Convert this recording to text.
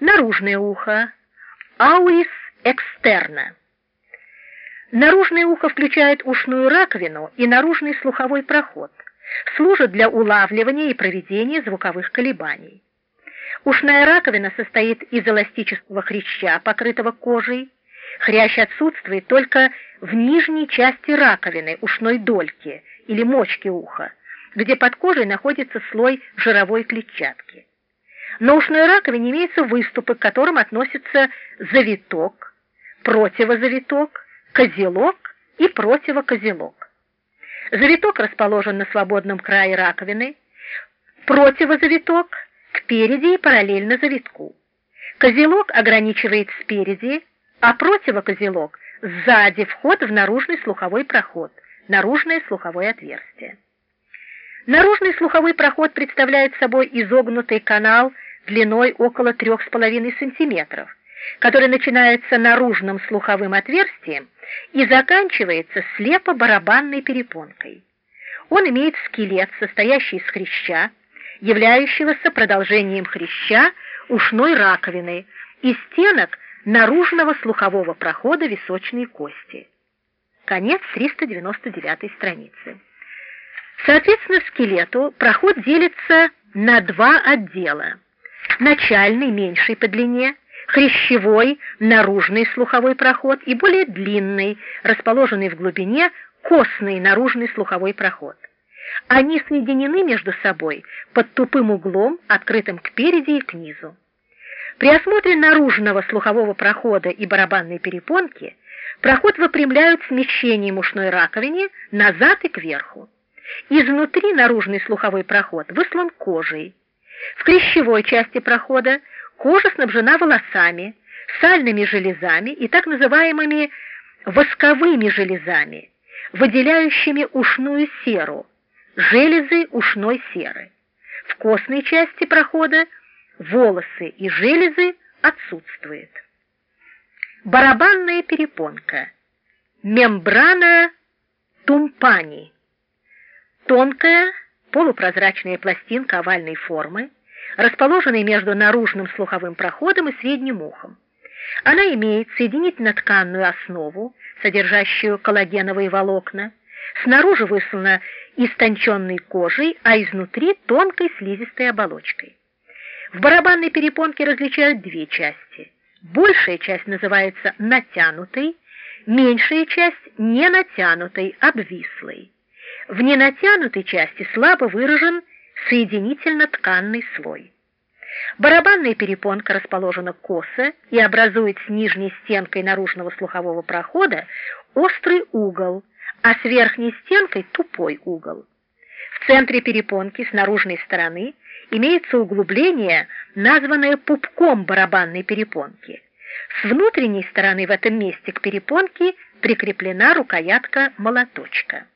Наружное ухо. Аурис экстерна. Наружное ухо включает ушную раковину и наружный слуховой проход. Служит для улавливания и проведения звуковых колебаний. Ушная раковина состоит из эластического хряща, покрытого кожей. Хрящ отсутствует только в нижней части раковины, ушной дольки или мочки уха, где под кожей находится слой жировой клетчатки. На ушной раковине имеются выступы, к которым относятся завиток, противозавиток, козелок и противокозелок. Завиток расположен на свободном крае раковины, противозавиток спереди и параллельно завитку. Козелок ограничивает спереди, а противокозелок сзади вход в наружный слуховой проход, наружное слуховое отверстие. Наружный слуховой проход представляет собой изогнутый канал длиной около 3,5 см, который начинается наружным слуховым отверстием и заканчивается слепо-барабанной перепонкой. Он имеет скелет, состоящий из хряща, являющегося продолжением хряща ушной раковины и стенок наружного слухового прохода височной кости. Конец 399 страницы. Соответственно, скелету проход делится на два отдела. Начальный, меньший по длине, хрящевой, наружный слуховой проход и более длинный, расположенный в глубине, костный наружный слуховой проход. Они соединены между собой под тупым углом, открытым кпереди и к низу. При осмотре наружного слухового прохода и барабанной перепонки проход выпрямляют смещением ушной раковины назад и кверху. Изнутри наружный слуховой проход выслан кожей. В клещевой части прохода кожа снабжена волосами, сальными железами и так называемыми восковыми железами, выделяющими ушную серу, железы ушной серы. В костной части прохода волосы и железы отсутствуют. Барабанная перепонка. Мембрана тумпани. Тонкая полупрозрачная пластинка овальной формы, расположенная между наружным слуховым проходом и средним ухом. Она имеет соединительно-тканную основу, содержащую коллагеновые волокна, снаружи выслана истонченной кожей, а изнутри тонкой слизистой оболочкой. В барабанной перепонке различают две части. Большая часть называется натянутой, меньшая часть не натянутой, обвислой. В ненатянутой части слабо выражен соединительно-тканный слой. Барабанная перепонка расположена косо и образует с нижней стенкой наружного слухового прохода острый угол, а с верхней стенкой тупой угол. В центре перепонки с наружной стороны имеется углубление, названное пупком барабанной перепонки. С внутренней стороны в этом месте к перепонке прикреплена рукоятка молоточка.